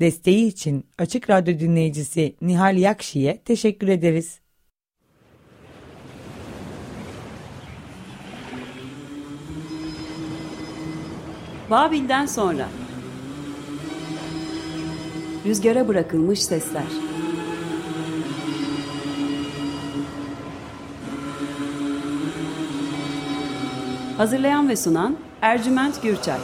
Desteği için Açık Radyo dinleyicisi Nihal Yakşi'ye teşekkür ederiz. Babil'den sonra. Rüzgara bırakılmış sesler. Hazırlayan ve sunan Ercüment Gürçay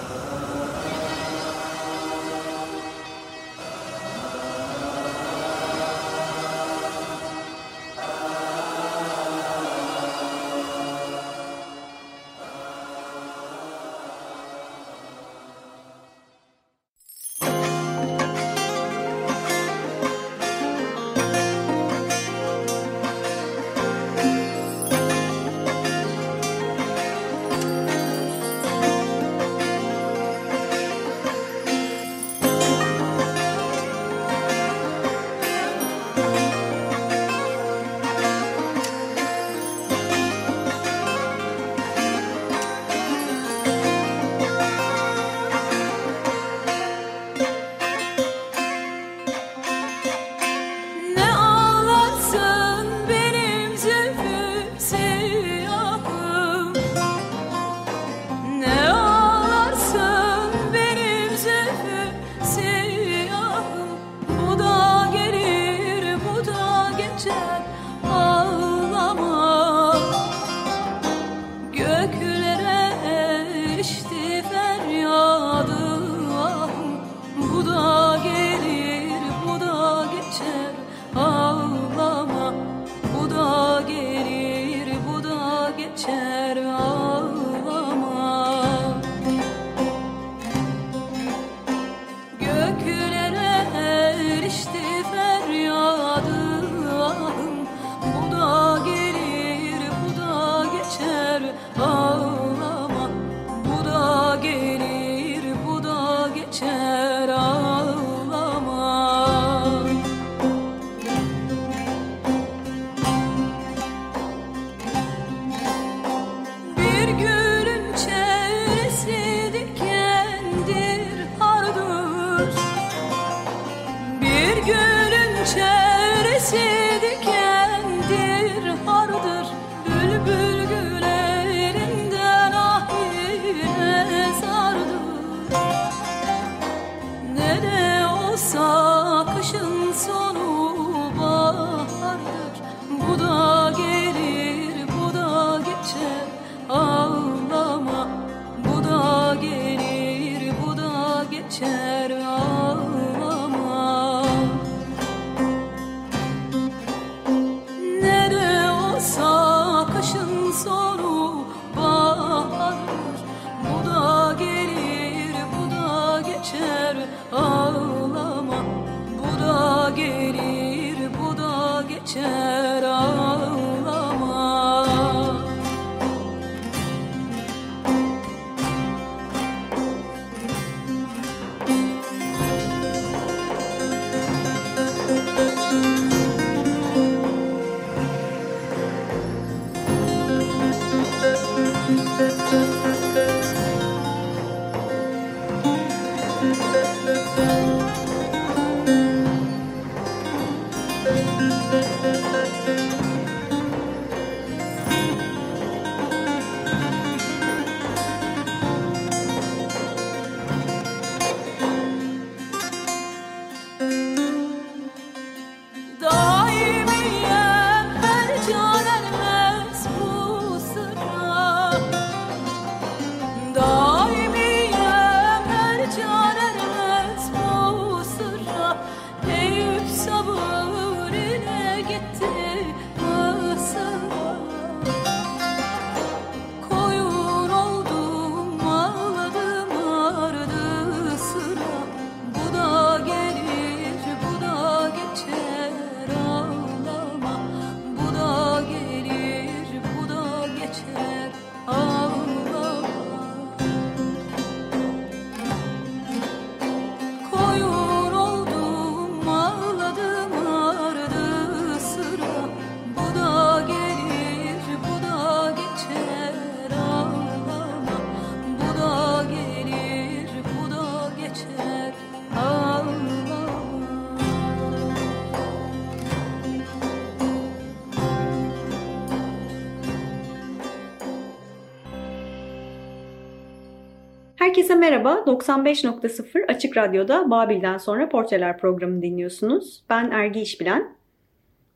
merhaba. 95.0 Açık Radyo'da Babil'den sonra Portreler programını dinliyorsunuz. Ben Ergi İşbilen.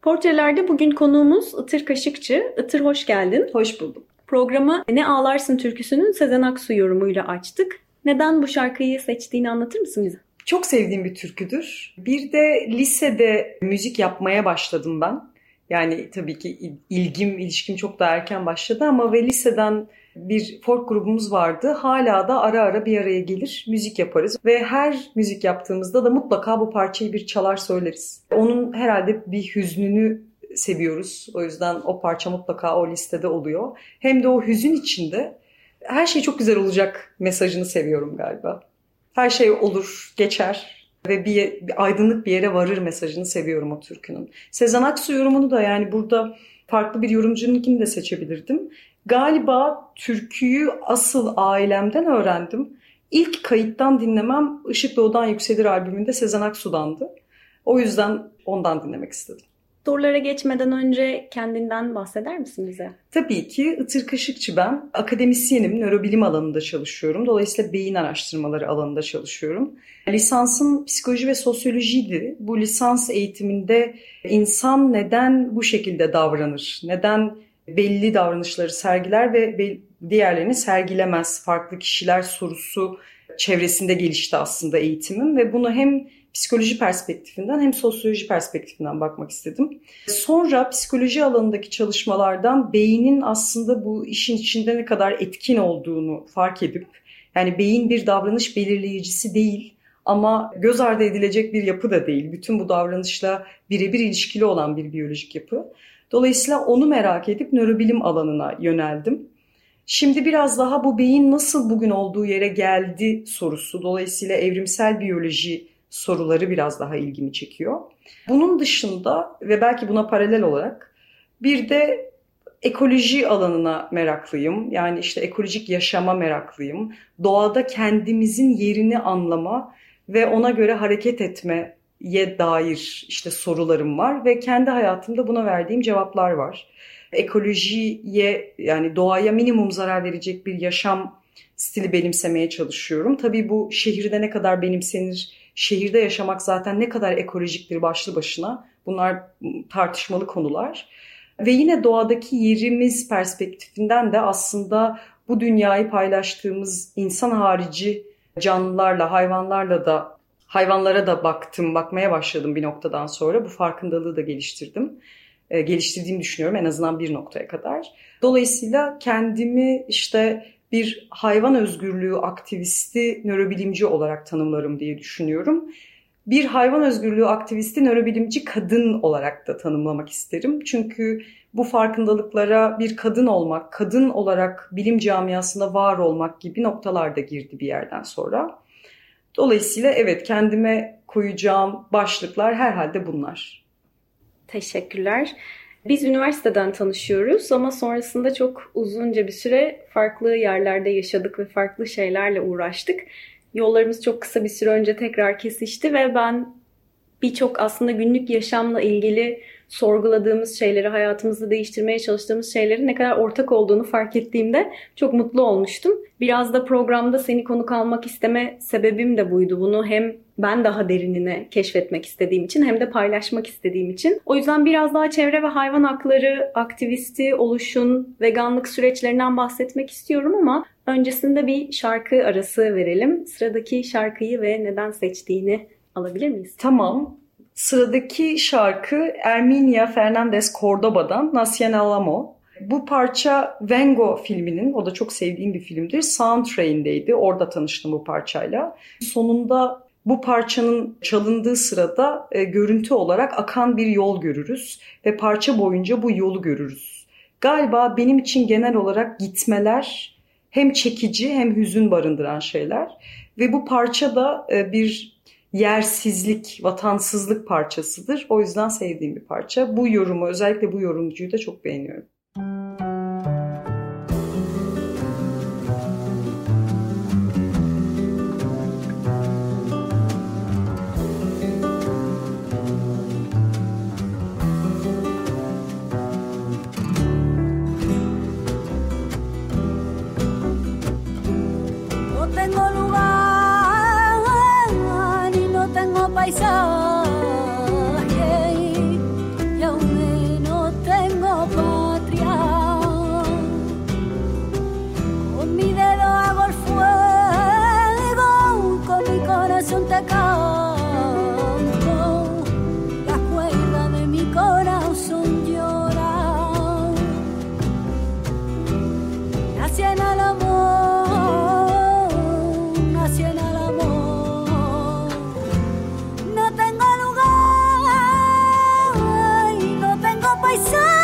Portrelerde bugün konuğumuz Itır Kaşıkçı. Itır hoş geldin. Hoş bulduk. Programı Ne Ağlarsın türküsünün Sezen Aksu yorumuyla açtık. Neden bu şarkıyı seçtiğini anlatır mısın bize? Çok sevdiğim bir türküdür. Bir de lisede müzik yapmaya başladım ben. Yani tabii ki ilgim, ilişkim çok da erken başladı ama ve liseden bir folk grubumuz vardı. Hala da ara ara bir araya gelir, müzik yaparız. Ve her müzik yaptığımızda da mutlaka bu parçayı bir çalar söyleriz. Onun herhalde bir hüznünü seviyoruz. O yüzden o parça mutlaka o listede oluyor. Hem de o hüzün içinde her şey çok güzel olacak mesajını seviyorum galiba. Her şey olur, geçer ve bir, bir aydınlık bir yere varır mesajını seviyorum o türkünün. Sezen Aksu yorumunu da yani burada farklı bir yorumcununkini de seçebilirdim. Galiba türküyü asıl ailemden öğrendim. İlk kayıttan dinlemem Işık Doğudan Yükselir albümünde Sezen Aksu'dandı. O yüzden ondan dinlemek istedim. Sorulara geçmeden önce kendinden bahseder misin bize? Tabii ki Itır Kaşıkçı ben. Akademisyenim, nörobilim alanında çalışıyorum. Dolayısıyla beyin araştırmaları alanında çalışıyorum. Lisansım psikoloji ve sosyolojiydi. Bu lisans eğitiminde insan neden bu şekilde davranır? Neden belli davranışları sergiler ve diğerlerini sergilemez? Farklı kişiler sorusu çevresinde gelişti aslında eğitimim ve bunu hem psikoloji perspektifinden hem sosyoloji perspektifinden bakmak istedim. Sonra psikoloji alanındaki çalışmalardan beynin aslında bu işin içinde ne kadar etkin olduğunu fark edip yani beyin bir davranış belirleyicisi değil ama göz ardı edilecek bir yapı da değil. Bütün bu davranışla birebir ilişkili olan bir biyolojik yapı. Dolayısıyla onu merak edip nörobilim alanına yöneldim. Şimdi biraz daha bu beyin nasıl bugün olduğu yere geldi sorusu. Dolayısıyla evrimsel biyoloji soruları biraz daha ilgimi çekiyor. Bunun dışında ve belki buna paralel olarak bir de ekoloji alanına meraklıyım. Yani işte ekolojik yaşama meraklıyım. Doğada kendimizin yerini anlama ve ona göre hareket etmeye dair işte sorularım var ve kendi hayatımda buna verdiğim cevaplar var. Ekolojiye yani doğaya minimum zarar verecek bir yaşam stili benimsemeye çalışıyorum. Tabii bu şehirde ne kadar benimsenir şehirde yaşamak zaten ne kadar ekolojiktir başlı başına. Bunlar tartışmalı konular. Ve yine doğadaki yerimiz perspektifinden de aslında bu dünyayı paylaştığımız insan harici canlılarla, hayvanlarla da hayvanlara da baktım, bakmaya başladım bir noktadan sonra. Bu farkındalığı da geliştirdim. E, geliştirdiğimi düşünüyorum en azından bir noktaya kadar. Dolayısıyla kendimi işte bir hayvan özgürlüğü aktivisti nörobilimci olarak tanımlarım diye düşünüyorum. Bir hayvan özgürlüğü aktivisti nörobilimci kadın olarak da tanımlamak isterim. Çünkü bu farkındalıklara bir kadın olmak, kadın olarak bilim camiasında var olmak gibi noktalar da girdi bir yerden sonra. Dolayısıyla evet kendime koyacağım başlıklar herhalde bunlar. Teşekkürler. Biz üniversiteden tanışıyoruz ama sonrasında çok uzunca bir süre farklı yerlerde yaşadık ve farklı şeylerle uğraştık. Yollarımız çok kısa bir süre önce tekrar kesişti ve ben birçok aslında günlük yaşamla ilgili sorguladığımız şeyleri, hayatımızı değiştirmeye çalıştığımız şeylerin ne kadar ortak olduğunu fark ettiğimde çok mutlu olmuştum. Biraz da programda seni konuk almak isteme sebebim de buydu. Bunu hem ben daha derinine keşfetmek istediğim için hem de paylaşmak istediğim için. O yüzden biraz daha çevre ve hayvan hakları aktivisti oluşun, veganlık süreçlerinden bahsetmek istiyorum ama öncesinde bir şarkı arası verelim. Sıradaki şarkıyı ve neden seçtiğini alabilir miyiz? Tamam. Sıradaki şarkı Erminia Fernandez Cordoba'dan Nacional Amo. Bu parça Vengo filminin, o da çok sevdiğim bir filmdir. Soundtrain'deydi. Orada tanıştım bu parçayla. Sonunda bu parçanın çalındığı sırada e, görüntü olarak akan bir yol görürüz ve parça boyunca bu yolu görürüz. Galiba benim için genel olarak gitmeler hem çekici hem hüzün barındıran şeyler ve bu parça da e, bir yersizlik, vatansızlık parçasıdır. O yüzden sevdiğim bir parça. Bu yorumu, özellikle bu yorumcuyu da çok beğeniyorum. 彩色。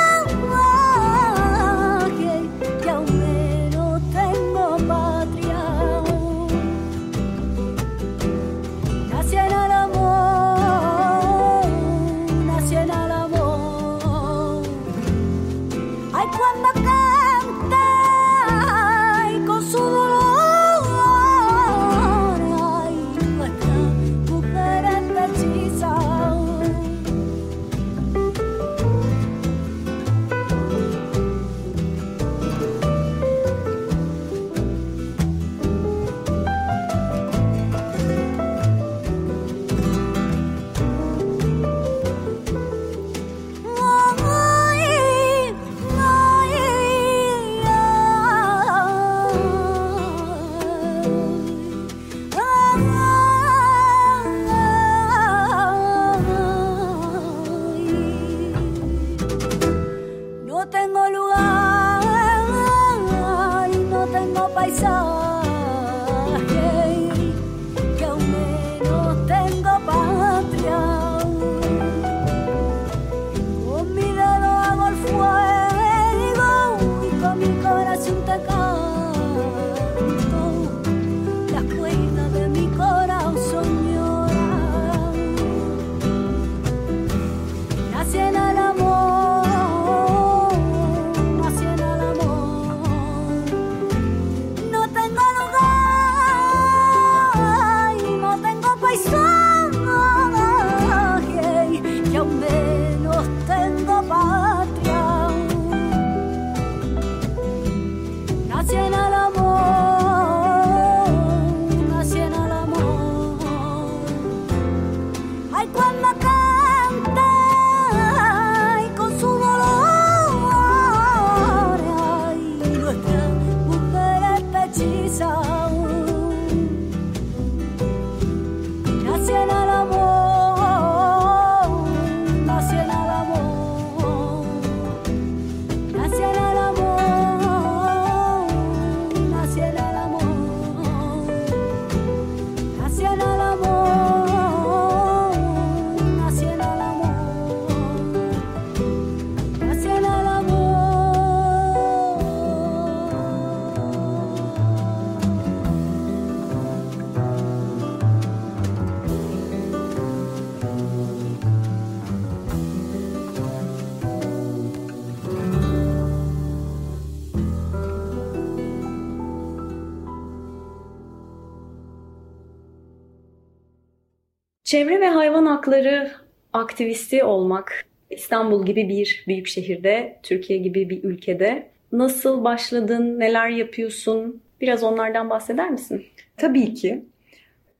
Çevre ve hayvan hakları aktivisti olmak İstanbul gibi bir büyük şehirde, Türkiye gibi bir ülkede nasıl başladın, neler yapıyorsun? Biraz onlardan bahseder misin? Tabii ki.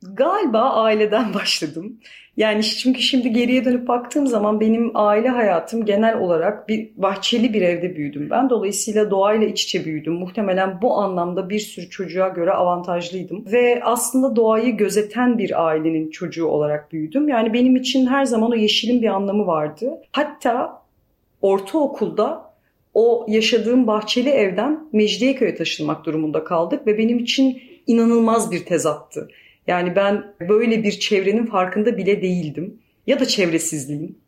Galiba aileden başladım. Yani çünkü şimdi geriye dönüp baktığım zaman benim aile hayatım genel olarak bir bahçeli bir evde büyüdüm ben. Dolayısıyla doğayla iç içe büyüdüm. Muhtemelen bu anlamda bir sürü çocuğa göre avantajlıydım. Ve aslında doğayı gözeten bir ailenin çocuğu olarak büyüdüm. Yani benim için her zaman o yeşilin bir anlamı vardı. Hatta ortaokulda o yaşadığım bahçeli evden Mecidiyeköy'e taşınmak durumunda kaldık ve benim için inanılmaz bir tezattı. Yani ben böyle bir çevrenin farkında bile değildim. Ya da çevresizliğim.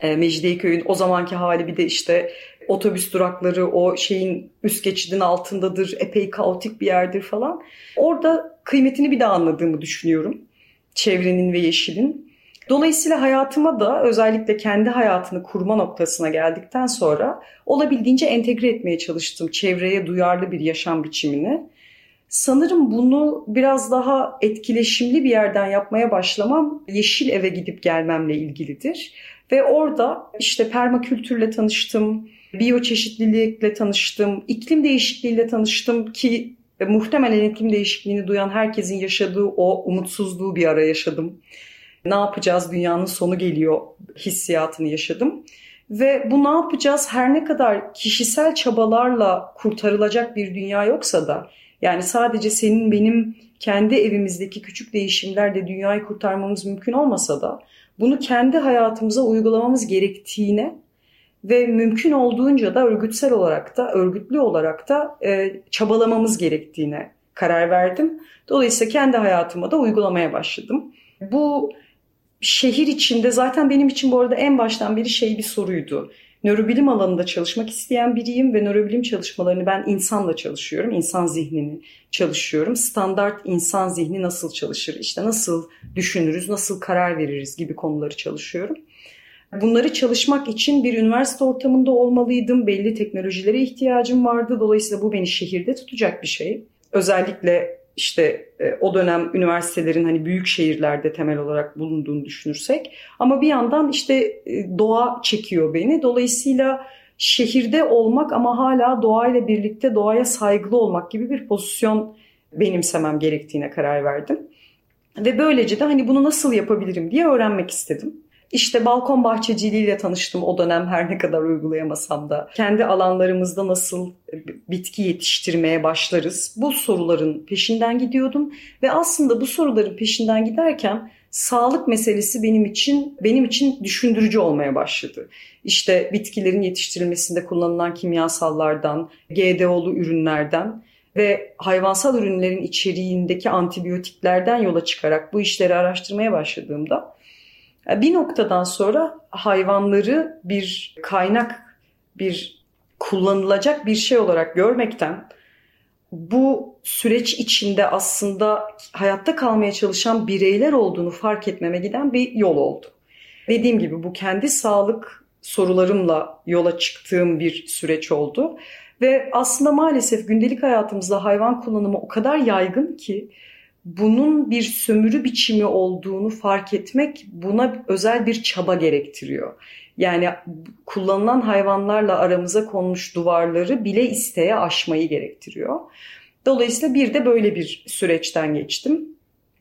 E, Mecidiyeköy'ün o zamanki hali bir de işte otobüs durakları o şeyin üst geçidin altındadır. Epey kaotik bir yerdir falan. Orada kıymetini bir daha anladığımı düşünüyorum. Çevrenin ve yeşilin. Dolayısıyla hayatıma da özellikle kendi hayatını kurma noktasına geldikten sonra olabildiğince entegre etmeye çalıştım çevreye duyarlı bir yaşam biçimini. Sanırım bunu biraz daha etkileşimli bir yerden yapmaya başlamam Yeşil Eve gidip gelmemle ilgilidir. Ve orada işte permakültürle tanıştım, biyoçeşitlilikle tanıştım, iklim değişikliğiyle tanıştım ki muhtemelen iklim değişikliğini duyan herkesin yaşadığı o umutsuzluğu bir ara yaşadım. ne yapacağız dünyanın sonu geliyor hissiyatını yaşadım. Ve bu ne yapacağız her ne kadar kişisel çabalarla kurtarılacak bir dünya yoksa da yani sadece senin benim kendi evimizdeki küçük değişimlerle dünyayı kurtarmamız mümkün olmasa da bunu kendi hayatımıza uygulamamız gerektiğine ve mümkün olduğunca da örgütsel olarak da örgütlü olarak da e, çabalamamız gerektiğine karar verdim. Dolayısıyla kendi hayatıma da uygulamaya başladım. Bu şehir içinde zaten benim için bu arada en baştan beri şey bir soruydu. Nörobilim alanında çalışmak isteyen biriyim ve nörobilim çalışmalarını ben insanla çalışıyorum. İnsan zihnini çalışıyorum. Standart insan zihni nasıl çalışır? İşte nasıl düşünürüz, nasıl karar veririz gibi konuları çalışıyorum. Bunları çalışmak için bir üniversite ortamında olmalıydım. Belli teknolojilere ihtiyacım vardı. Dolayısıyla bu beni şehirde tutacak bir şey. Özellikle işte e, o dönem üniversitelerin hani büyük şehirlerde temel olarak bulunduğunu düşünürsek. Ama bir yandan işte e, doğa çekiyor beni. Dolayısıyla şehirde olmak ama hala doğayla birlikte doğaya saygılı olmak gibi bir pozisyon benimsemem gerektiğine karar verdim. Ve böylece de hani bunu nasıl yapabilirim diye öğrenmek istedim. İşte balkon bahçeciliğiyle tanıştım o dönem her ne kadar uygulayamasam da. Kendi alanlarımızda nasıl bitki yetiştirmeye başlarız? Bu soruların peşinden gidiyordum ve aslında bu soruların peşinden giderken sağlık meselesi benim için benim için düşündürücü olmaya başladı. İşte bitkilerin yetiştirilmesinde kullanılan kimyasallardan, GDO'lu ürünlerden ve hayvansal ürünlerin içeriğindeki antibiyotiklerden yola çıkarak bu işleri araştırmaya başladığımda bir noktadan sonra hayvanları bir kaynak, bir kullanılacak bir şey olarak görmekten bu süreç içinde aslında hayatta kalmaya çalışan bireyler olduğunu fark etmeme giden bir yol oldu. Dediğim gibi bu kendi sağlık sorularımla yola çıktığım bir süreç oldu. Ve aslında maalesef gündelik hayatımızda hayvan kullanımı o kadar yaygın ki bunun bir sömürü biçimi olduğunu fark etmek buna özel bir çaba gerektiriyor. Yani kullanılan hayvanlarla aramıza konmuş duvarları bile isteye aşmayı gerektiriyor. Dolayısıyla bir de böyle bir süreçten geçtim.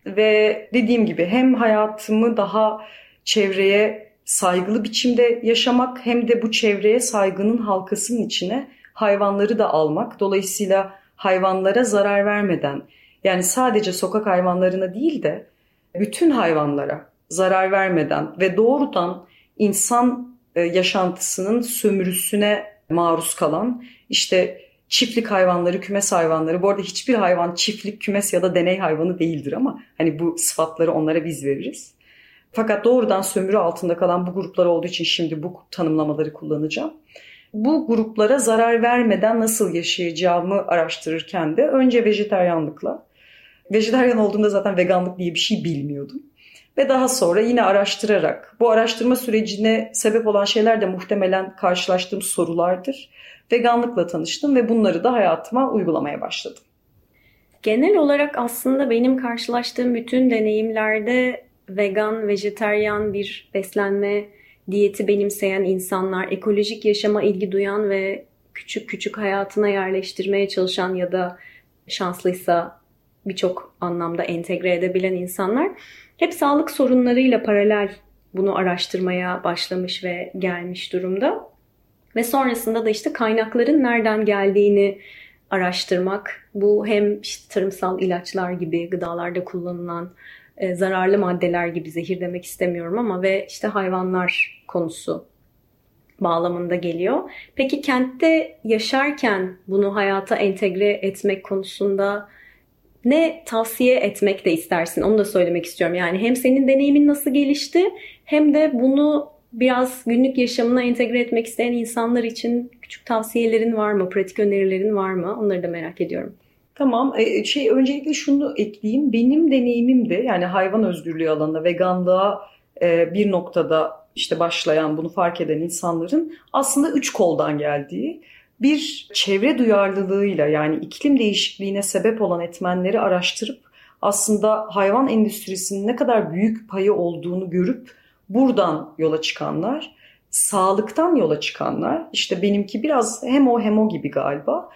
Ve dediğim gibi hem hayatımı daha çevreye saygılı biçimde yaşamak hem de bu çevreye saygının halkasının içine hayvanları da almak. Dolayısıyla hayvanlara zarar vermeden yani sadece sokak hayvanlarına değil de bütün hayvanlara zarar vermeden ve doğrudan insan e, yaşantısının sömürüsüne maruz kalan işte çiftlik hayvanları, kümes hayvanları. Bu arada hiçbir hayvan çiftlik, kümes ya da deney hayvanı değildir ama hani bu sıfatları onlara biz veririz. Fakat doğrudan sömürü altında kalan bu gruplar olduğu için şimdi bu tanımlamaları kullanacağım. Bu gruplara zarar vermeden nasıl yaşayacağımı araştırırken de önce vejeteryanlıkla Vejetaryen olduğumda zaten veganlık diye bir şey bilmiyordum. Ve daha sonra yine araştırarak bu araştırma sürecine sebep olan şeyler de muhtemelen karşılaştığım sorulardır. Veganlıkla tanıştım ve bunları da hayatıma uygulamaya başladım. Genel olarak aslında benim karşılaştığım bütün deneyimlerde vegan, vejeteryan bir beslenme diyeti benimseyen insanlar, ekolojik yaşama ilgi duyan ve küçük küçük hayatına yerleştirmeye çalışan ya da şanslıysa birçok anlamda entegre edebilen insanlar hep sağlık sorunlarıyla paralel bunu araştırmaya başlamış ve gelmiş durumda. Ve sonrasında da işte kaynakların nereden geldiğini araştırmak. Bu hem işte tarımsal ilaçlar gibi gıdalarda kullanılan e, zararlı maddeler gibi zehir demek istemiyorum ama ve işte hayvanlar konusu bağlamında geliyor. Peki kentte yaşarken bunu hayata entegre etmek konusunda ne tavsiye etmek de istersin onu da söylemek istiyorum. Yani hem senin deneyimin nasıl gelişti hem de bunu biraz günlük yaşamına entegre etmek isteyen insanlar için küçük tavsiyelerin var mı, pratik önerilerin var mı? Onları da merak ediyorum. Tamam. E, şey öncelikle şunu ekleyeyim. Benim deneyimim de yani hayvan özgürlüğü alanında veganlığa e, bir noktada işte başlayan bunu fark eden insanların aslında üç koldan geldiği bir çevre duyarlılığıyla yani iklim değişikliğine sebep olan etmenleri araştırıp aslında hayvan endüstrisinin ne kadar büyük payı olduğunu görüp buradan yola çıkanlar, sağlıktan yola çıkanlar, işte benimki biraz hem o hem o gibi galiba.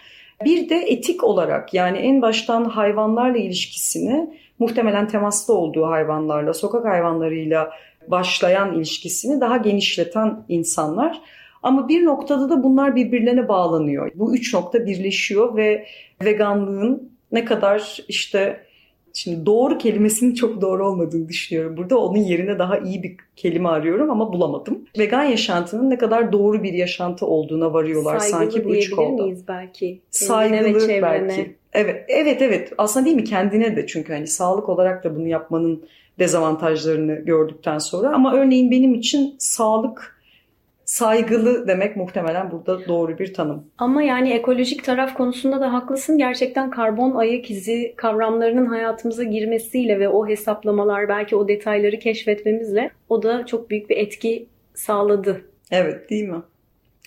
Bir de etik olarak yani en baştan hayvanlarla ilişkisini muhtemelen temasta olduğu hayvanlarla, sokak hayvanlarıyla başlayan ilişkisini daha genişleten insanlar. Ama bir noktada da bunlar birbirlerine bağlanıyor. Bu üç nokta birleşiyor ve veganlığın ne kadar işte Şimdi doğru kelimesinin çok doğru olmadığını düşünüyorum. Burada onun yerine daha iyi bir kelime arıyorum ama bulamadım. Vegan yaşantının ne kadar doğru bir yaşantı olduğuna varıyorlar Saygılı sanki bu üç kolda. miyiz belki? Saygılı ve belki. Evet, evet, evet. Aslında değil mi kendine de çünkü hani sağlık olarak da bunu yapmanın dezavantajlarını gördükten sonra. Ama örneğin benim için sağlık saygılı demek muhtemelen burada doğru bir tanım. Ama yani ekolojik taraf konusunda da haklısın. Gerçekten karbon ayak izi kavramlarının hayatımıza girmesiyle ve o hesaplamalar belki o detayları keşfetmemizle o da çok büyük bir etki sağladı. Evet değil mi?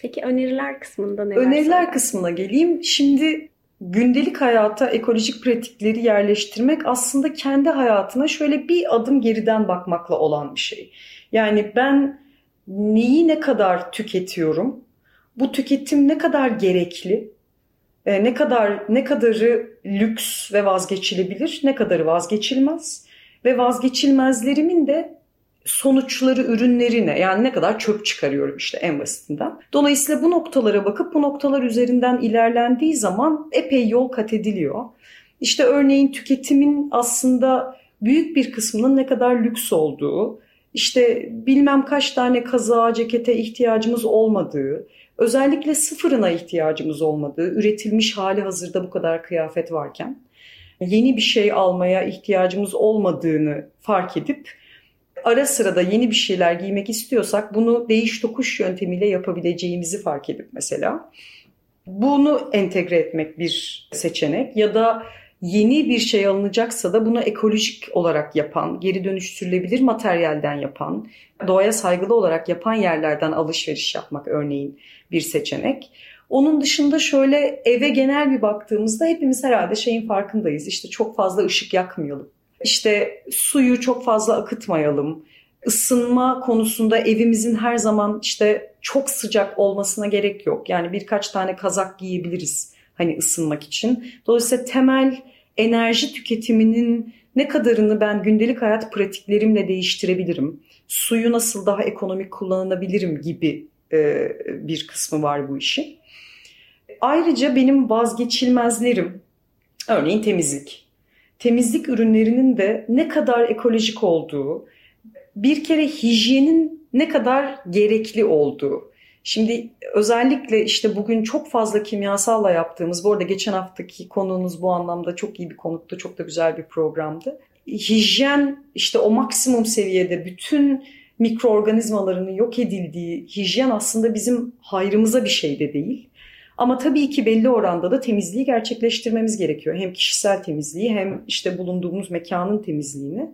Peki öneriler kısmında neler? Öneriler sana? kısmına geleyim. Şimdi gündelik hayata ekolojik pratikleri yerleştirmek aslında kendi hayatına şöyle bir adım geriden bakmakla olan bir şey. Yani ben neyi ne kadar tüketiyorum? Bu tüketim ne kadar gerekli? E, ne kadar ne kadarı lüks ve vazgeçilebilir, ne kadarı vazgeçilmez ve vazgeçilmezlerimin de sonuçları, ürünleri ne? Yani ne kadar çöp çıkarıyorum işte en basitinden. Dolayısıyla bu noktalara bakıp bu noktalar üzerinden ilerlendiği zaman epey yol kat ediliyor. İşte örneğin tüketimin aslında büyük bir kısmının ne kadar lüks olduğu, işte bilmem kaç tane kazağa, cekete ihtiyacımız olmadığı, özellikle sıfırına ihtiyacımız olmadığı, üretilmiş hali hazırda bu kadar kıyafet varken yeni bir şey almaya ihtiyacımız olmadığını fark edip ara sırada yeni bir şeyler giymek istiyorsak bunu değiş tokuş yöntemiyle yapabileceğimizi fark edip mesela bunu entegre etmek bir seçenek ya da yeni bir şey alınacaksa da bunu ekolojik olarak yapan, geri dönüştürülebilir materyalden yapan, doğaya saygılı olarak yapan yerlerden alışveriş yapmak örneğin bir seçenek. Onun dışında şöyle eve genel bir baktığımızda hepimiz herhalde şeyin farkındayız. İşte çok fazla ışık yakmayalım. İşte suyu çok fazla akıtmayalım. Isınma konusunda evimizin her zaman işte çok sıcak olmasına gerek yok. Yani birkaç tane kazak giyebiliriz hani ısınmak için. Dolayısıyla temel enerji tüketiminin ne kadarını ben gündelik hayat pratiklerimle değiştirebilirim? Suyu nasıl daha ekonomik kullanabilirim gibi e, bir kısmı var bu işin. Ayrıca benim vazgeçilmezlerim örneğin temizlik. Temizlik ürünlerinin de ne kadar ekolojik olduğu, bir kere hijyenin ne kadar gerekli olduğu. Şimdi özellikle işte bugün çok fazla kimyasalla yaptığımız, bu arada geçen haftaki konuğunuz bu anlamda çok iyi bir konuktu, çok da güzel bir programdı. Hijyen işte o maksimum seviyede bütün mikroorganizmalarının yok edildiği hijyen aslında bizim hayrımıza bir şey de değil. Ama tabii ki belli oranda da temizliği gerçekleştirmemiz gerekiyor. Hem kişisel temizliği hem işte bulunduğumuz mekanın temizliğini.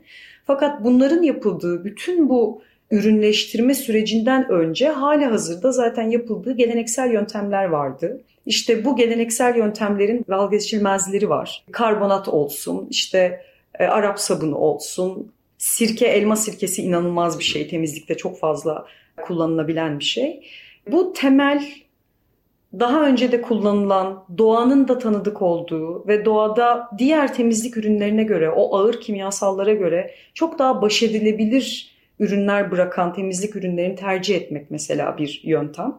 Fakat bunların yapıldığı bütün bu ürünleştirme sürecinden önce hali hazırda zaten yapıldığı geleneksel yöntemler vardı. İşte bu geleneksel yöntemlerin vazgeçilmezleri var. Karbonat olsun, işte e, Arap sabunu olsun, sirke, elma sirkesi inanılmaz bir şey. Temizlikte çok fazla kullanılabilen bir şey. Bu temel daha önce de kullanılan, doğanın da tanıdık olduğu ve doğada diğer temizlik ürünlerine göre, o ağır kimyasallara göre çok daha baş edilebilir ürünler bırakan temizlik ürünlerini tercih etmek mesela bir yöntem.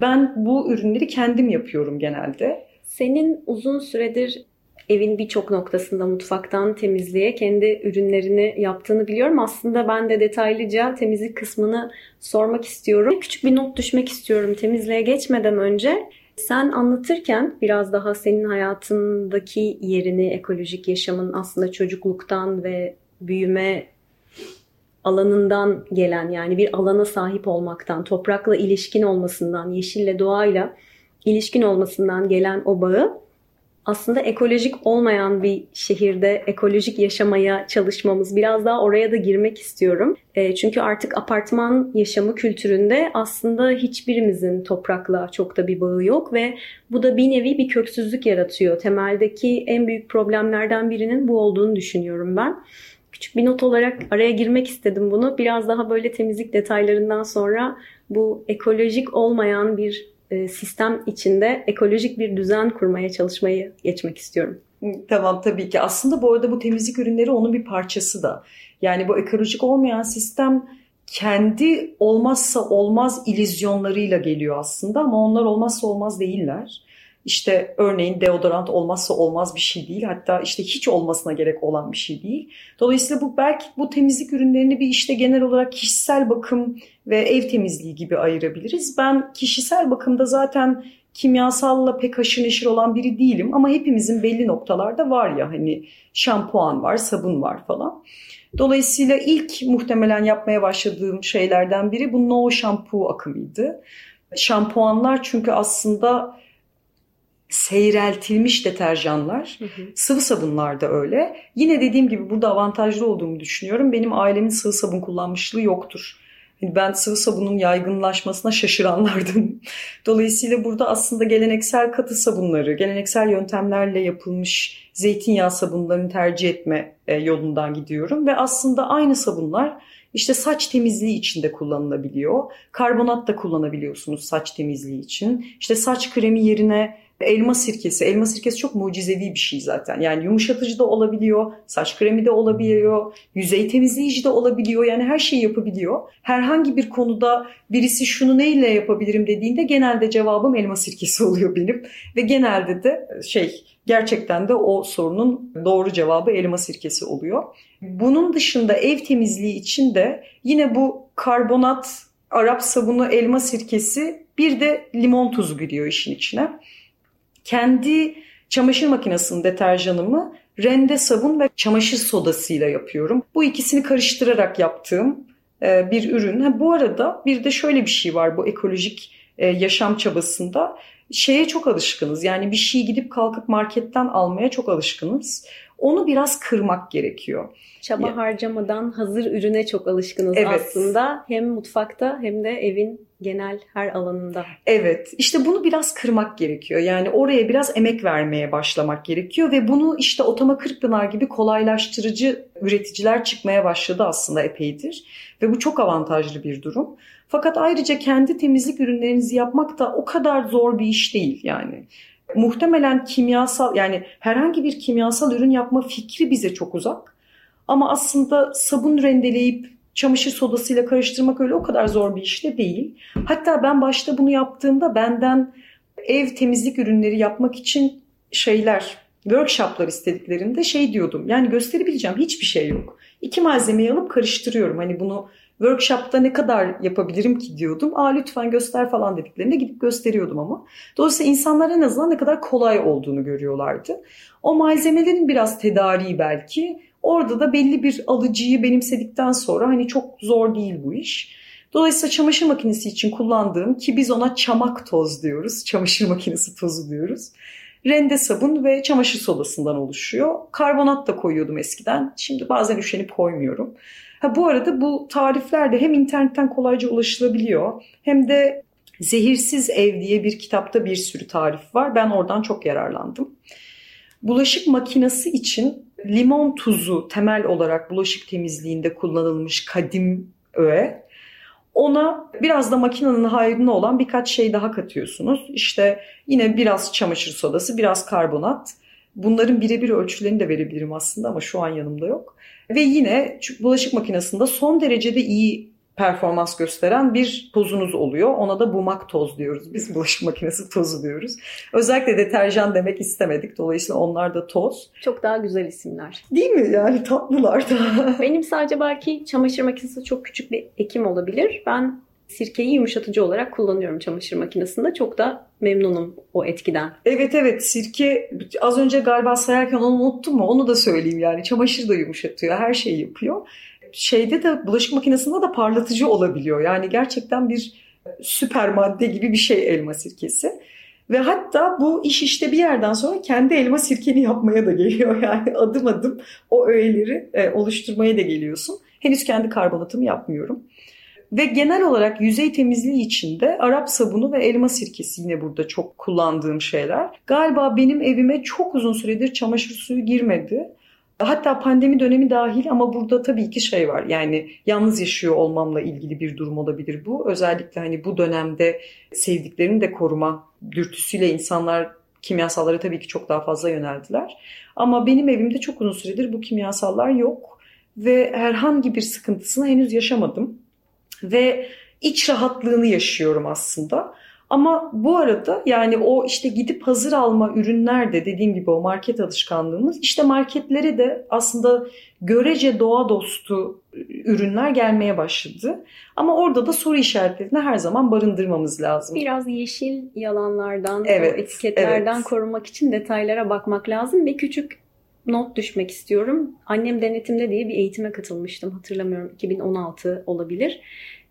Ben bu ürünleri kendim yapıyorum genelde. Senin uzun süredir evin birçok noktasında mutfaktan temizliğe kendi ürünlerini yaptığını biliyorum. Aslında ben de detaylıca temizlik kısmını sormak istiyorum. Küçük bir not düşmek istiyorum temizliğe geçmeden önce. Sen anlatırken biraz daha senin hayatındaki yerini, ekolojik yaşamın aslında çocukluktan ve büyüme alanından gelen yani bir alana sahip olmaktan, toprakla ilişkin olmasından, yeşille doğayla ilişkin olmasından gelen o bağı aslında ekolojik olmayan bir şehirde ekolojik yaşamaya çalışmamız. Biraz daha oraya da girmek istiyorum. E, çünkü artık apartman yaşamı kültüründe aslında hiçbirimizin toprakla çok da bir bağı yok ve bu da bir nevi bir köksüzlük yaratıyor. Temeldeki en büyük problemlerden birinin bu olduğunu düşünüyorum ben. Küçük bir not olarak araya girmek istedim bunu. Biraz daha böyle temizlik detaylarından sonra bu ekolojik olmayan bir e, sistem içinde ekolojik bir düzen kurmaya çalışmayı geçmek istiyorum. Tamam tabii ki. Aslında bu arada bu temizlik ürünleri onun bir parçası da. Yani bu ekolojik olmayan sistem kendi olmazsa olmaz ilizyonlarıyla geliyor aslında ama onlar olmazsa olmaz değiller. İşte örneğin deodorant olmazsa olmaz bir şey değil. Hatta işte hiç olmasına gerek olan bir şey değil. Dolayısıyla bu belki bu temizlik ürünlerini bir işte genel olarak kişisel bakım ve ev temizliği gibi ayırabiliriz. Ben kişisel bakımda zaten kimyasalla pek haşır neşir olan biri değilim ama hepimizin belli noktalarda var ya hani şampuan var, sabun var falan. Dolayısıyla ilk muhtemelen yapmaya başladığım şeylerden biri bu no shampoo akımıydı. Şampuanlar çünkü aslında seyreltilmiş deterjanlar, hı hı. sıvı sabunlar da öyle. Yine dediğim gibi burada avantajlı olduğumu düşünüyorum. Benim ailemin sıvı sabun kullanmışlığı yoktur. Hani ben sıvı sabunun yaygınlaşmasına şaşıranlardım. Dolayısıyla burada aslında geleneksel katı sabunları, geleneksel yöntemlerle yapılmış zeytinyağı sabunlarını tercih etme e, yolundan gidiyorum. Ve aslında aynı sabunlar işte saç temizliği için de kullanılabiliyor. Karbonat da kullanabiliyorsunuz saç temizliği için. İşte saç kremi yerine elma sirkesi. Elma sirkesi çok mucizevi bir şey zaten. Yani yumuşatıcı da olabiliyor, saç kremi de olabiliyor, yüzey temizleyici de olabiliyor. Yani her şeyi yapabiliyor. Herhangi bir konuda birisi şunu neyle yapabilirim dediğinde genelde cevabım elma sirkesi oluyor benim. Ve genelde de şey gerçekten de o sorunun doğru cevabı elma sirkesi oluyor. Bunun dışında ev temizliği için de yine bu karbonat, Arap sabunu, elma sirkesi bir de limon tuzu giriyor işin içine kendi çamaşır makinesinin deterjanımı rende sabun ve çamaşır sodasıyla yapıyorum. Bu ikisini karıştırarak yaptığım e, bir ürün. Ha, bu arada bir de şöyle bir şey var bu ekolojik e, yaşam çabasında. Şeye çok alışkınız yani bir şey gidip kalkıp marketten almaya çok alışkınız. Onu biraz kırmak gerekiyor. Çaba ya. harcamadan hazır ürüne çok alışkınız evet. aslında. Hem mutfakta hem de evin genel her alanında. Evet işte bunu biraz kırmak gerekiyor. Yani oraya biraz emek vermeye başlamak gerekiyor ve bunu işte Otama Kırkpınar gibi kolaylaştırıcı üreticiler çıkmaya başladı aslında epeydir. Ve bu çok avantajlı bir durum. Fakat ayrıca kendi temizlik ürünlerinizi yapmak da o kadar zor bir iş değil yani. Muhtemelen kimyasal yani herhangi bir kimyasal ürün yapma fikri bize çok uzak. Ama aslında sabun rendeleyip çamaşır sodasıyla karıştırmak öyle o kadar zor bir iş de değil. Hatta ben başta bunu yaptığımda benden ev temizlik ürünleri yapmak için şeyler, workshoplar istediklerinde şey diyordum. Yani gösterebileceğim hiçbir şey yok. İki malzemeyi alıp karıştırıyorum. Hani bunu workshopta ne kadar yapabilirim ki diyordum. Aa lütfen göster falan dediklerinde gidip gösteriyordum ama. Dolayısıyla insanlar en azından ne kadar kolay olduğunu görüyorlardı. O malzemelerin biraz tedariği belki Orada da belli bir alıcıyı benimsedikten sonra hani çok zor değil bu iş. Dolayısıyla çamaşır makinesi için kullandığım ki biz ona çamak toz diyoruz. Çamaşır makinesi tozu diyoruz. Rende sabun ve çamaşır sodasından oluşuyor. Karbonat da koyuyordum eskiden. Şimdi bazen üşenip koymuyorum. Ha, bu arada bu tarifler de hem internetten kolayca ulaşılabiliyor hem de Zehirsiz Ev diye bir kitapta bir sürü tarif var. Ben oradan çok yararlandım. Bulaşık makinesi için limon tuzu temel olarak bulaşık temizliğinde kullanılmış kadim öğe. Ona biraz da makinenin hayrına olan birkaç şey daha katıyorsunuz. İşte yine biraz çamaşır sodası, biraz karbonat. Bunların birebir ölçülerini de verebilirim aslında ama şu an yanımda yok. Ve yine bulaşık makinesinde son derecede iyi performans gösteren bir tozunuz oluyor. Ona da bumak toz diyoruz. Biz bulaşık makinesi tozu diyoruz. Özellikle deterjan demek istemedik. Dolayısıyla onlar da toz. Çok daha güzel isimler. Değil mi? Yani tatlılar da. Benim sadece belki çamaşır makinesi çok küçük bir ekim olabilir. Ben sirkeyi yumuşatıcı olarak kullanıyorum çamaşır makinesinde. Çok da memnunum o etkiden. Evet evet sirke az önce galiba sayarken onu unuttum mu? Onu da söyleyeyim yani. Çamaşır da yumuşatıyor. Her şeyi yapıyor şeyde de bulaşık makinesinde de parlatıcı olabiliyor. Yani gerçekten bir süper madde gibi bir şey elma sirkesi. Ve hatta bu iş işte bir yerden sonra kendi elma sirkeni yapmaya da geliyor. Yani adım adım o öğeleri e, oluşturmaya da geliyorsun. Henüz kendi karbonatımı yapmıyorum. Ve genel olarak yüzey temizliği için de Arap sabunu ve elma sirkesi yine burada çok kullandığım şeyler. Galiba benim evime çok uzun süredir çamaşır suyu girmedi. Hatta pandemi dönemi dahil ama burada tabii ki şey var. Yani yalnız yaşıyor olmamla ilgili bir durum olabilir bu. Özellikle hani bu dönemde sevdiklerini de koruma dürtüsüyle insanlar kimyasallara tabii ki çok daha fazla yöneldiler. Ama benim evimde çok uzun süredir bu kimyasallar yok ve herhangi bir sıkıntısını henüz yaşamadım. Ve iç rahatlığını yaşıyorum aslında. Ama bu arada yani o işte gidip hazır alma ürünler de dediğim gibi o market alışkanlığımız işte marketlere de aslında görece doğa dostu ürünler gelmeye başladı. Ama orada da soru işaretlerini her zaman barındırmamız lazım. Biraz yeşil yalanlardan, evet, etiketlerden evet. korumak için detaylara bakmak lazım. Bir küçük not düşmek istiyorum. Annem denetimde diye bir eğitime katılmıştım. Hatırlamıyorum 2016 olabilir.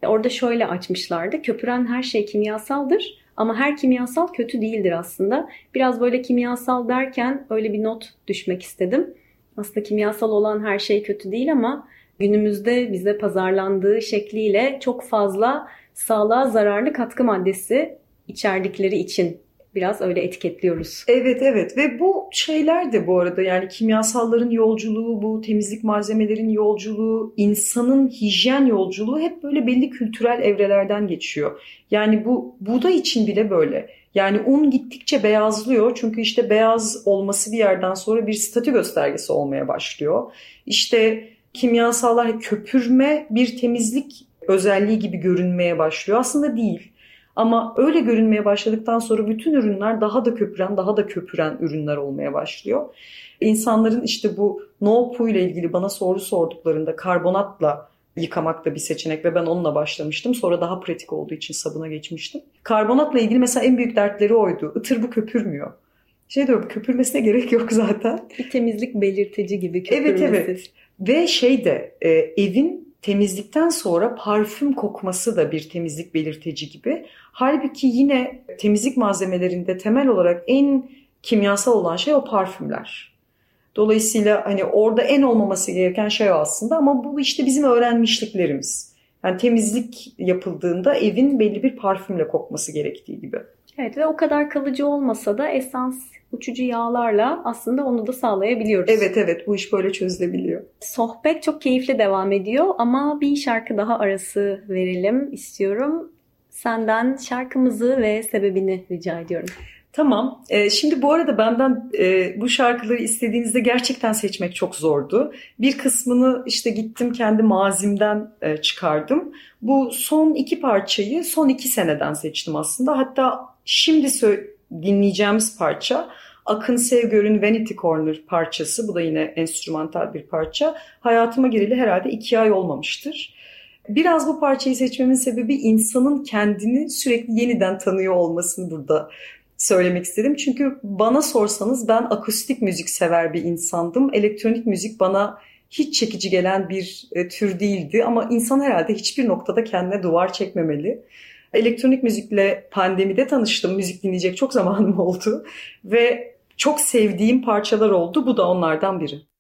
Orada şöyle açmışlardı. Köpüren her şey kimyasaldır ama her kimyasal kötü değildir aslında. Biraz böyle kimyasal derken öyle bir not düşmek istedim. Aslında kimyasal olan her şey kötü değil ama günümüzde bize pazarlandığı şekliyle çok fazla sağlığa zararlı katkı maddesi içerdikleri için biraz öyle etiketliyoruz. Evet evet ve bu şeyler de bu arada yani kimyasalların yolculuğu, bu temizlik malzemelerin yolculuğu, insanın hijyen yolculuğu hep böyle belli kültürel evrelerden geçiyor. Yani bu buğday için bile böyle. Yani un gittikçe beyazlıyor çünkü işte beyaz olması bir yerden sonra bir statü göstergesi olmaya başlıyor. İşte kimyasallar köpürme bir temizlik özelliği gibi görünmeye başlıyor. Aslında değil. Ama öyle görünmeye başladıktan sonra bütün ürünler daha da köpüren, daha da köpüren ürünler olmaya başlıyor. İnsanların işte bu no ile ilgili bana soru sorduklarında karbonatla yıkamak da bir seçenek ve ben onunla başlamıştım. Sonra daha pratik olduğu için sabuna geçmiştim. Karbonatla ilgili mesela en büyük dertleri oydu. Itır bu köpürmüyor. Şey diyorum köpürmesine gerek yok zaten. Bir temizlik belirtici gibi köpürmesi. Evet evet. Ve şey de e, evin temizlikten sonra parfüm kokması da bir temizlik belirteci gibi. Halbuki yine temizlik malzemelerinde temel olarak en kimyasal olan şey o parfümler. Dolayısıyla hani orada en olmaması gereken şey aslında ama bu işte bizim öğrenmişliklerimiz. Yani temizlik yapıldığında evin belli bir parfümle kokması gerektiği gibi. Evet ve o kadar kalıcı olmasa da esans uçucu yağlarla aslında onu da sağlayabiliyoruz. Evet evet bu iş böyle çözülebiliyor. Sohbet çok keyifli devam ediyor ama bir şarkı daha arası verelim istiyorum. Senden şarkımızı ve sebebini rica ediyorum. Tamam. Ee, şimdi bu arada benden e, bu şarkıları istediğinizde gerçekten seçmek çok zordu. Bir kısmını işte gittim kendi mazimden e, çıkardım. Bu son iki parçayı son iki seneden seçtim aslında. Hatta şimdi dinleyeceğimiz parça Akın Sevgör'ün Vanity Corner parçası. Bu da yine enstrümantal bir parça. Hayatıma gireli herhalde iki ay olmamıştır. Biraz bu parçayı seçmemin sebebi insanın kendini sürekli yeniden tanıyor olmasını burada söylemek istedim. Çünkü bana sorsanız ben akustik müzik sever bir insandım. Elektronik müzik bana hiç çekici gelen bir e, tür değildi ama insan herhalde hiçbir noktada kendine duvar çekmemeli. Elektronik müzikle pandemide tanıştım. Müzik dinleyecek çok zamanım oldu ve çok sevdiğim parçalar oldu. Bu da onlardan biri.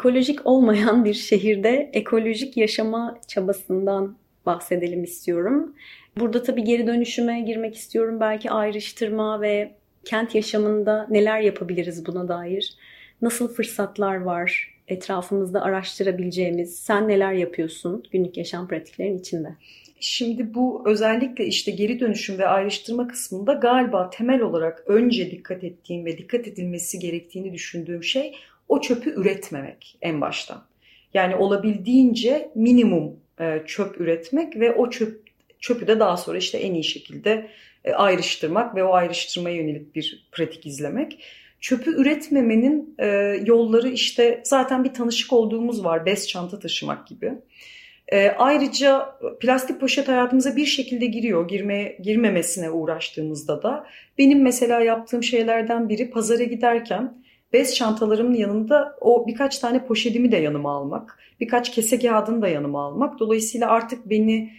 Ekolojik olmayan bir şehirde ekolojik yaşama çabasından bahsedelim istiyorum. Burada tabii geri dönüşüme girmek istiyorum. Belki ayrıştırma ve kent yaşamında neler yapabiliriz buna dair? Nasıl fırsatlar var etrafımızda araştırabileceğimiz? Sen neler yapıyorsun günlük yaşam pratiklerin içinde? Şimdi bu özellikle işte geri dönüşüm ve ayrıştırma kısmında galiba temel olarak önce dikkat ettiğim ve dikkat edilmesi gerektiğini düşündüğüm şey o çöpü üretmemek en baştan. Yani olabildiğince minimum e, çöp üretmek ve o çöp çöpü de daha sonra işte en iyi şekilde e, ayrıştırmak ve o ayrıştırmaya yönelik bir pratik izlemek. Çöpü üretmemenin e, yolları işte zaten bir tanışık olduğumuz var. Bez çanta taşımak gibi. Ayrıca plastik poşet hayatımıza bir şekilde giriyor. Girmeye, girmemesine uğraştığımızda da. Benim mesela yaptığım şeylerden biri pazara giderken bez çantalarımın yanında o birkaç tane poşetimi de yanıma almak. Birkaç kese kağıdını da yanıma almak. Dolayısıyla artık beni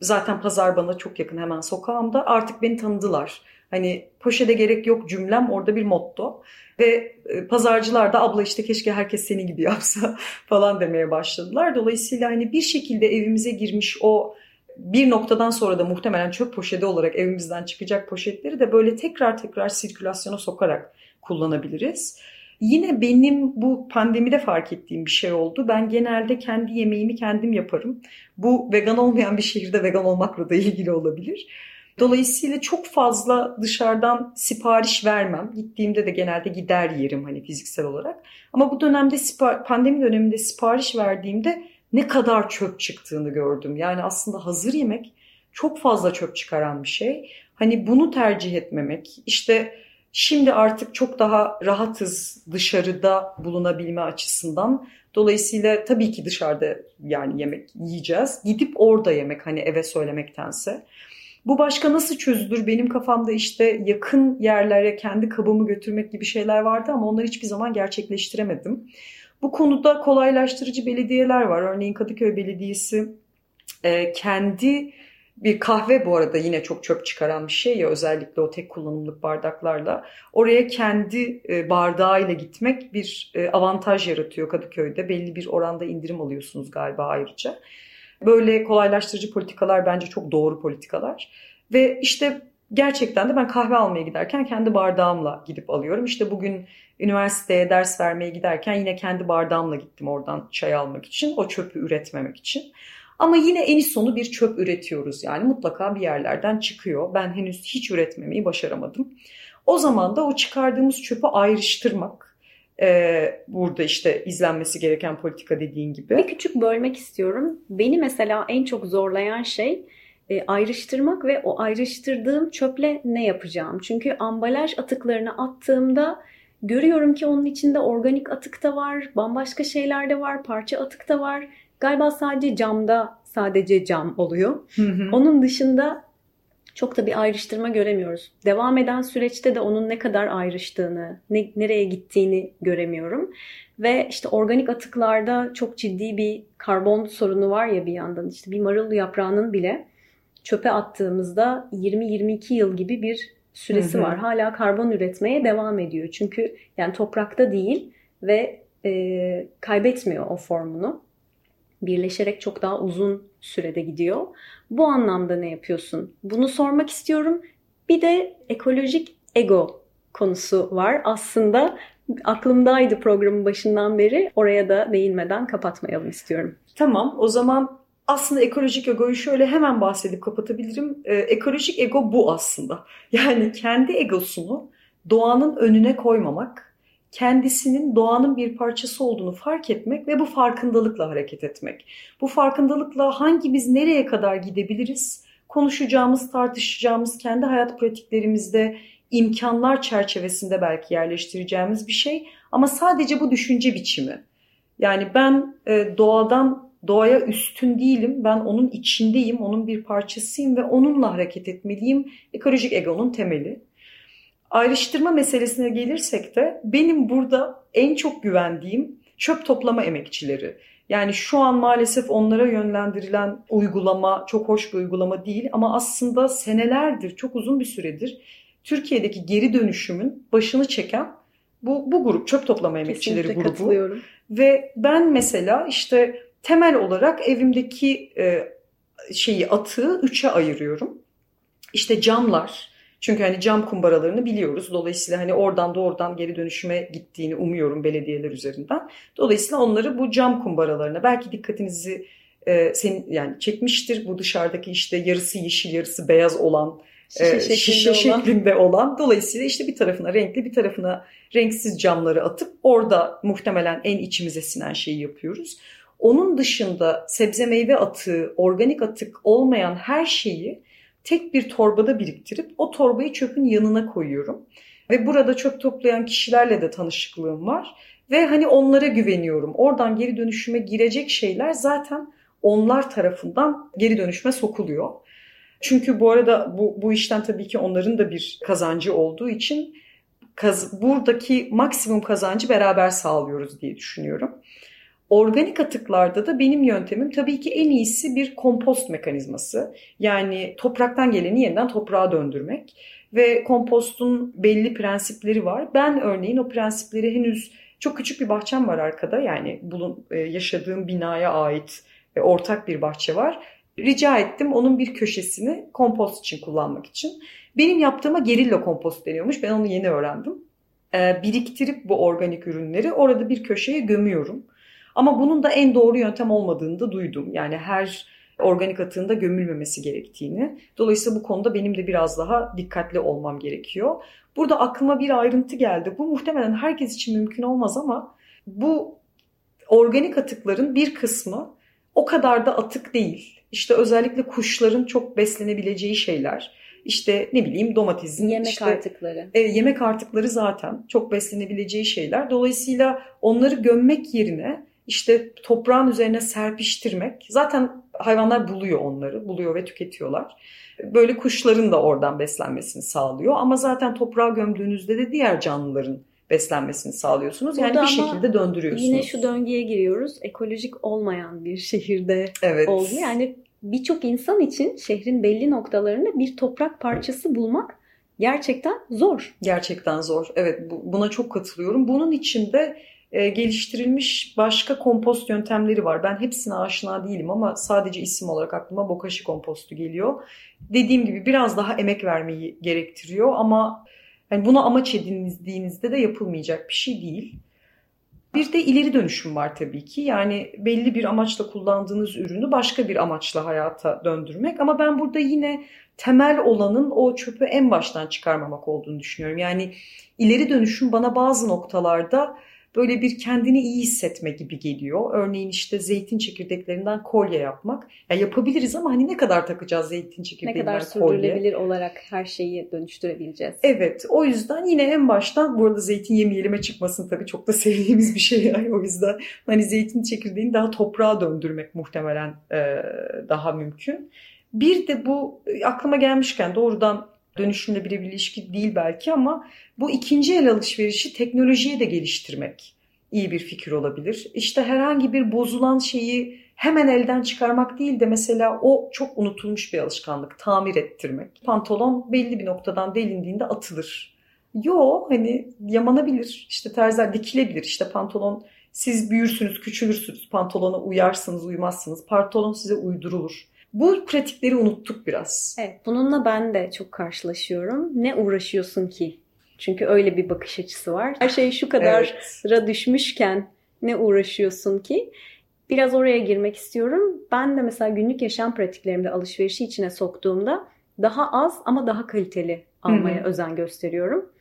zaten pazar bana çok yakın hemen sokağımda artık beni tanıdılar. Hani poşete gerek yok cümlem orada bir motto. Ve e, pazarcılar da abla işte keşke herkes senin gibi yapsa falan demeye başladılar. Dolayısıyla hani bir şekilde evimize girmiş o bir noktadan sonra da muhtemelen çöp poşeti olarak evimizden çıkacak poşetleri de böyle tekrar tekrar sirkülasyona sokarak kullanabiliriz. Yine benim bu pandemide fark ettiğim bir şey oldu. Ben genelde kendi yemeğimi kendim yaparım. Bu vegan olmayan bir şehirde vegan olmakla da ilgili olabilir. Dolayısıyla çok fazla dışarıdan sipariş vermem. Gittiğimde de genelde gider yerim hani fiziksel olarak. Ama bu dönemde pandemi döneminde sipariş verdiğimde ne kadar çöp çıktığını gördüm. Yani aslında hazır yemek çok fazla çöp çıkaran bir şey. Hani bunu tercih etmemek, işte Şimdi artık çok daha rahatız dışarıda bulunabilme açısından. Dolayısıyla tabii ki dışarıda yani yemek yiyeceğiz. Gidip orada yemek hani eve söylemektense. Bu başka nasıl çözülür? Benim kafamda işte yakın yerlere kendi kabımı götürmek gibi şeyler vardı ama onları hiçbir zaman gerçekleştiremedim. Bu konuda kolaylaştırıcı belediyeler var. Örneğin Kadıköy Belediyesi kendi bir kahve bu arada yine çok çöp çıkaran bir şey ya özellikle o tek kullanımlık bardaklarla. Oraya kendi e, bardağıyla gitmek bir e, avantaj yaratıyor Kadıköy'de. Belli bir oranda indirim alıyorsunuz galiba ayrıca. Böyle kolaylaştırıcı politikalar bence çok doğru politikalar. Ve işte gerçekten de ben kahve almaya giderken kendi bardağımla gidip alıyorum. İşte bugün üniversiteye ders vermeye giderken yine kendi bardağımla gittim oradan çay almak için. O çöpü üretmemek için. Ama yine en sonu bir çöp üretiyoruz yani mutlaka bir yerlerden çıkıyor. Ben henüz hiç üretmemeyi başaramadım. O zaman da o çıkardığımız çöpü ayrıştırmak ee, burada işte izlenmesi gereken politika dediğin gibi. Bir küçük bölmek istiyorum. Beni mesela en çok zorlayan şey e, ayrıştırmak ve o ayrıştırdığım çöple ne yapacağım. Çünkü ambalaj atıklarını attığımda görüyorum ki onun içinde organik atık da var, bambaşka şeyler de var, parça atık da var Galiba sadece camda sadece cam oluyor. Hı hı. Onun dışında çok da bir ayrıştırma göremiyoruz. Devam eden süreçte de onun ne kadar ayrıştığını, ne, nereye gittiğini göremiyorum. Ve işte organik atıklarda çok ciddi bir karbon sorunu var ya bir yandan. İşte bir marul yaprağının bile çöpe attığımızda 20-22 yıl gibi bir süresi hı hı. var. Hala karbon üretmeye devam ediyor. Çünkü yani toprakta değil ve e, kaybetmiyor o formunu birleşerek çok daha uzun sürede gidiyor. Bu anlamda ne yapıyorsun? Bunu sormak istiyorum. Bir de ekolojik ego konusu var. Aslında aklımdaydı programın başından beri. Oraya da değinmeden kapatmayalım istiyorum. Tamam o zaman aslında ekolojik egoyu şöyle hemen bahsedip kapatabilirim. Ee, ekolojik ego bu aslında. Yani kendi egosunu doğanın önüne koymamak kendisinin doğanın bir parçası olduğunu fark etmek ve bu farkındalıkla hareket etmek. Bu farkındalıkla hangi biz nereye kadar gidebiliriz? Konuşacağımız, tartışacağımız, kendi hayat pratiklerimizde imkanlar çerçevesinde belki yerleştireceğimiz bir şey ama sadece bu düşünce biçimi. Yani ben e, doğadan doğaya üstün değilim. Ben onun içindeyim, onun bir parçasıyım ve onunla hareket etmeliyim. Ekolojik egonun temeli. Ayrıştırma meselesine gelirsek de benim burada en çok güvendiğim çöp toplama emekçileri. Yani şu an maalesef onlara yönlendirilen uygulama çok hoş bir uygulama değil ama aslında senelerdir, çok uzun bir süredir Türkiye'deki geri dönüşümün başını çeken Bu, bu grup çöp toplama emekçileri Kesinlikle grubu. katılıyorum. Ve ben mesela işte temel olarak evimdeki e, şeyi atığı üçe ayırıyorum. İşte camlar. Çünkü hani cam kumbaralarını biliyoruz. Dolayısıyla hani oradan doğrudan geri dönüşüme gittiğini umuyorum belediyeler üzerinden. Dolayısıyla onları bu cam kumbaralarına belki dikkatinizi e, senin yani çekmiştir. Bu dışarıdaki işte yarısı yeşil yarısı beyaz olan Şişe, e, şeklinde, şişe olan. şeklinde olan. Dolayısıyla işte bir tarafına renkli bir tarafına renksiz camları atıp orada muhtemelen en içimize sinen şeyi yapıyoruz. Onun dışında sebze meyve atığı, organik atık olmayan her şeyi tek bir torbada biriktirip o torbayı çöpün yanına koyuyorum. Ve burada çöp toplayan kişilerle de tanışıklığım var. Ve hani onlara güveniyorum. Oradan geri dönüşüme girecek şeyler zaten onlar tarafından geri dönüşüme sokuluyor. Çünkü bu arada bu, bu işten tabii ki onların da bir kazancı olduğu için kaz, buradaki maksimum kazancı beraber sağlıyoruz diye düşünüyorum. Organik atıklarda da benim yöntemim tabii ki en iyisi bir kompost mekanizması. Yani topraktan geleni yeniden toprağa döndürmek. Ve kompostun belli prensipleri var. Ben örneğin o prensipleri henüz çok küçük bir bahçem var arkada. Yani bulun, e, yaşadığım binaya ait e, ortak bir bahçe var. Rica ettim onun bir köşesini kompost için kullanmak için. Benim yaptığıma gerilla kompost deniyormuş. Ben onu yeni öğrendim. E, biriktirip bu organik ürünleri orada bir köşeye gömüyorum. Ama bunun da en doğru yöntem olmadığını da duydum. Yani her organik atığında gömülmemesi gerektiğini. Dolayısıyla bu konuda benim de biraz daha dikkatli olmam gerekiyor. Burada aklıma bir ayrıntı geldi. Bu muhtemelen herkes için mümkün olmaz ama bu organik atıkların bir kısmı o kadar da atık değil. İşte özellikle kuşların çok beslenebileceği şeyler. İşte ne bileyim domatesin Yemek işte, artıkları. e, yemek artıkları zaten çok beslenebileceği şeyler. Dolayısıyla onları gömmek yerine işte toprağın üzerine serpiştirmek. Zaten hayvanlar buluyor onları, buluyor ve tüketiyorlar. Böyle kuşların da oradan beslenmesini sağlıyor. Ama zaten toprağa gömdüğünüzde de diğer canlıların beslenmesini sağlıyorsunuz. Yani Burada bir şekilde döndürüyorsunuz. Yine şu döngüye giriyoruz. Ekolojik olmayan bir şehirde evet. oldu. Yani birçok insan için şehrin belli noktalarında bir toprak parçası bulmak gerçekten zor. Gerçekten zor. Evet bu, buna çok katılıyorum. Bunun içinde e, geliştirilmiş başka kompost yöntemleri var. Ben hepsine aşina değilim ama sadece isim olarak aklıma bokashi kompostu geliyor. Dediğim gibi biraz daha emek vermeyi gerektiriyor ama yani bunu amaç edindiğinizde de yapılmayacak bir şey değil. Bir de ileri dönüşüm var tabii ki. Yani belli bir amaçla kullandığınız ürünü başka bir amaçla hayata döndürmek. Ama ben burada yine temel olanın o çöpü en baştan çıkarmamak olduğunu düşünüyorum. Yani ileri dönüşüm bana bazı noktalarda böyle bir kendini iyi hissetme gibi geliyor. Örneğin işte zeytin çekirdeklerinden kolye yapmak. Ya yapabiliriz ama hani ne kadar takacağız zeytin Ne çekirdeğinden kadar sürdürülebilir olarak her şeyi dönüştürebileceğiz. Evet o yüzden yine en baştan bu arada zeytin yemeyelim'e çıkmasın tabii çok da sevdiğimiz bir şey yani o yüzden hani zeytin çekirdeğini daha toprağa döndürmek muhtemelen e, daha mümkün. Bir de bu e, aklıma gelmişken doğrudan dönüşümle bir ilişki değil belki ama bu ikinci el alışverişi teknolojiye de geliştirmek iyi bir fikir olabilir. İşte herhangi bir bozulan şeyi hemen elden çıkarmak değil de mesela o çok unutulmuş bir alışkanlık tamir ettirmek. Pantolon belli bir noktadan delindiğinde atılır. Yo hani yamanabilir işte terziler dikilebilir işte pantolon siz büyürsünüz küçülürsünüz pantolona uyarsınız uymazsınız pantolon size uydurulur. Bu pratikleri unuttuk biraz. Evet, bununla ben de çok karşılaşıyorum. Ne uğraşıyorsun ki? Çünkü öyle bir bakış açısı var. Her şey şu kadar Evet. düşmüşken ne uğraşıyorsun ki? Biraz oraya girmek istiyorum. Ben de mesela günlük yaşam pratiklerimde alışverişi içine soktuğumda daha az ama daha kaliteli almaya Hı hı. özen gösteriyorum.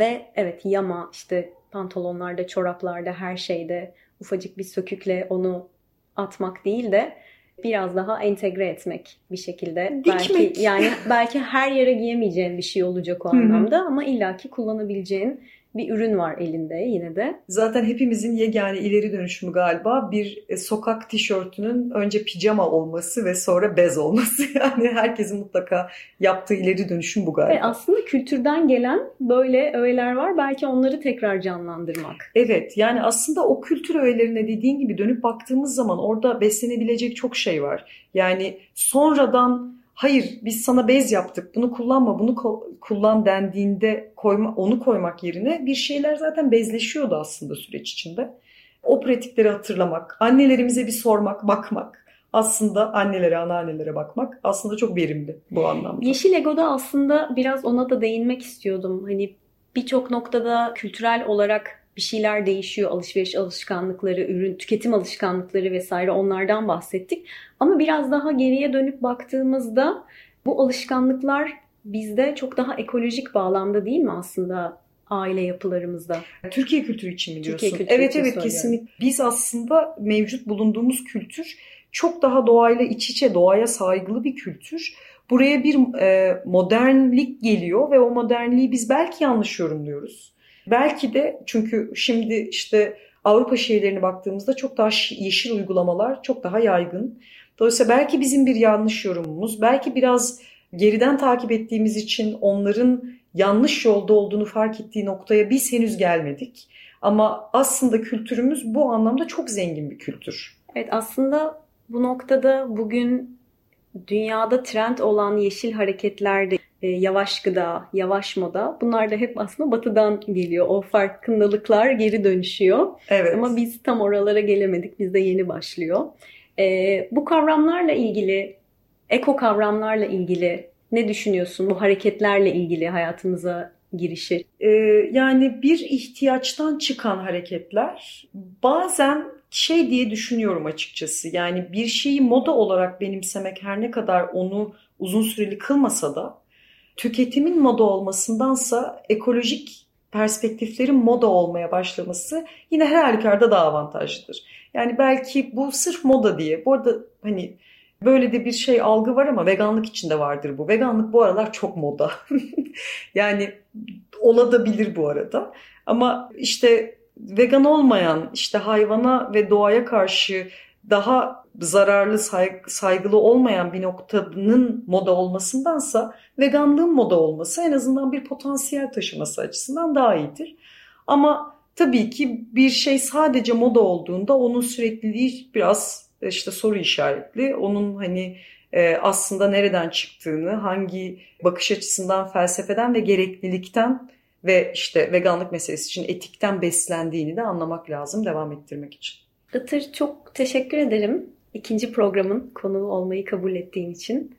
Ve evet yama işte pantolonlarda, çoraplarda, her şeyde ufacık bir sökükle onu atmak değil de biraz daha entegre etmek bir şekilde. Dikmek. Belki yani belki her yere giyemeyeceğin bir şey olacak o anlamda ama illaki kullanabileceğin bir ürün var elinde yine de. Zaten hepimizin yegane ileri dönüşümü galiba bir e, sokak tişörtünün önce pijama olması ve sonra bez olması. Yani herkesin mutlaka yaptığı ileri dönüşüm bu galiba. Ve aslında kültürden gelen böyle öğeler var. Belki onları tekrar canlandırmak. Evet yani aslında o kültür öğelerine dediğin gibi dönüp baktığımız zaman orada beslenebilecek çok şey var. Yani sonradan hayır biz sana bez yaptık bunu kullanma bunu kullan dendiğinde koyma, onu koymak yerine bir şeyler zaten bezleşiyordu aslında süreç içinde. O pratikleri hatırlamak, annelerimize bir sormak, bakmak aslında annelere, anneannelere bakmak aslında çok verimli bu anlamda. Yeşil Ego'da aslında biraz ona da değinmek istiyordum. Hani birçok noktada kültürel olarak bir şeyler değişiyor. Alışveriş alışkanlıkları, ürün tüketim alışkanlıkları vesaire onlardan bahsettik. Ama biraz daha geriye dönüp baktığımızda bu alışkanlıklar bizde çok daha ekolojik bağlamda değil mi aslında aile yapılarımızda? Türkiye kültürü için mi diyorsun? Kültürü evet evet kesinlikle. Biz aslında mevcut bulunduğumuz kültür çok daha doğayla iç içe, doğaya saygılı bir kültür. Buraya bir e, modernlik geliyor ve o modernliği biz belki yanlış yorumluyoruz. Belki de çünkü şimdi işte Avrupa şehirlerine baktığımızda çok daha yeşil uygulamalar çok daha yaygın. Dolayısıyla belki bizim bir yanlış yorumumuz, belki biraz geriden takip ettiğimiz için onların yanlış yolda olduğunu fark ettiği noktaya biz henüz gelmedik. Ama aslında kültürümüz bu anlamda çok zengin bir kültür. Evet aslında bu noktada bugün dünyada trend olan yeşil hareketlerde yavaş gıda, yavaş moda bunlar da hep aslında batıdan geliyor. O farkındalıklar geri dönüşüyor. Evet. Ama biz tam oralara gelemedik. Bizde yeni başlıyor. E, bu kavramlarla ilgili, eko kavramlarla ilgili ne düşünüyorsun? Bu hareketlerle ilgili hayatımıza girişi. Ee, yani bir ihtiyaçtan çıkan hareketler bazen şey diye düşünüyorum açıkçası. Yani bir şeyi moda olarak benimsemek her ne kadar onu uzun süreli kılmasa da tüketimin moda olmasındansa ekolojik perspektiflerin moda olmaya başlaması yine her halükarda daha avantajlıdır. Yani belki bu sırf moda diye. Bu arada hani böyle de bir şey algı var ama veganlık içinde vardır bu. Veganlık bu aralar çok moda. yani olabilir bu arada. Ama işte vegan olmayan işte hayvana ve doğaya karşı daha zararlı, saygılı olmayan bir noktanın moda olmasındansa veganlığın moda olması en azından bir potansiyel taşıması açısından daha iyidir. Ama tabii ki bir şey sadece moda olduğunda onun sürekliliği biraz işte soru işaretli. Onun hani e, aslında nereden çıktığını, hangi bakış açısından, felsefeden ve gereklilikten ve işte veganlık meselesi için etikten beslendiğini de anlamak lazım devam ettirmek için. Itır çok teşekkür ederim. İkinci programın konuğu olmayı kabul ettiğin için.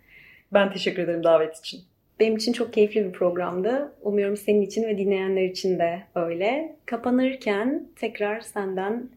Ben teşekkür ederim davet için. Benim için çok keyifli bir programdı. Umuyorum senin için ve dinleyenler için de öyle. Kapanırken tekrar senden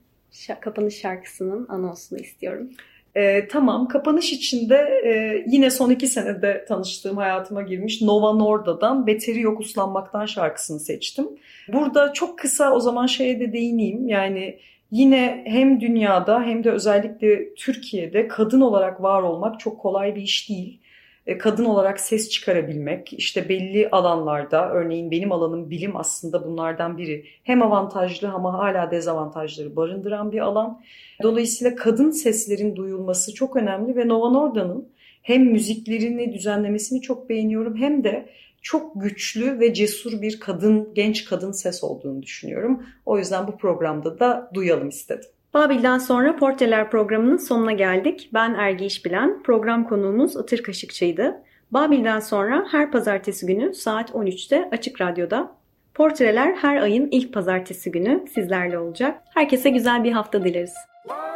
kapanış şarkısının anonsunu istiyorum. E, tamam, kapanış içinde e, yine son iki senede tanıştığım hayatıma girmiş Nova Norda'dan Beteri Yok Uslanmaktan şarkısını seçtim. Burada çok kısa o zaman şeye de değineyim. Yani yine hem dünyada hem de özellikle Türkiye'de kadın olarak var olmak çok kolay bir iş değil. E, kadın olarak ses çıkarabilmek, işte belli alanlarda, örneğin benim alanım bilim aslında bunlardan biri. Hem avantajlı ama hala dezavantajları barındıran bir alan. Dolayısıyla kadın seslerin duyulması çok önemli ve Nova Norda'nın hem müziklerini, düzenlemesini çok beğeniyorum hem de çok güçlü ve cesur bir kadın, genç kadın ses olduğunu düşünüyorum. O yüzden bu programda da duyalım istedim. Babil'den sonra Portreler programının sonuna geldik. Ben Ergi İşbilen, program konuğumuz Itır Kaşıkçı'ydı. Babil'den sonra her pazartesi günü saat 13'te Açık Radyo'da. Portreler her ayın ilk pazartesi günü sizlerle olacak. Herkese güzel bir hafta dileriz. bilinir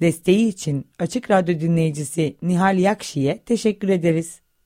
Desteği için Açık Radyo dinleyicisi Nihal Yakşi'ye teşekkür ederiz.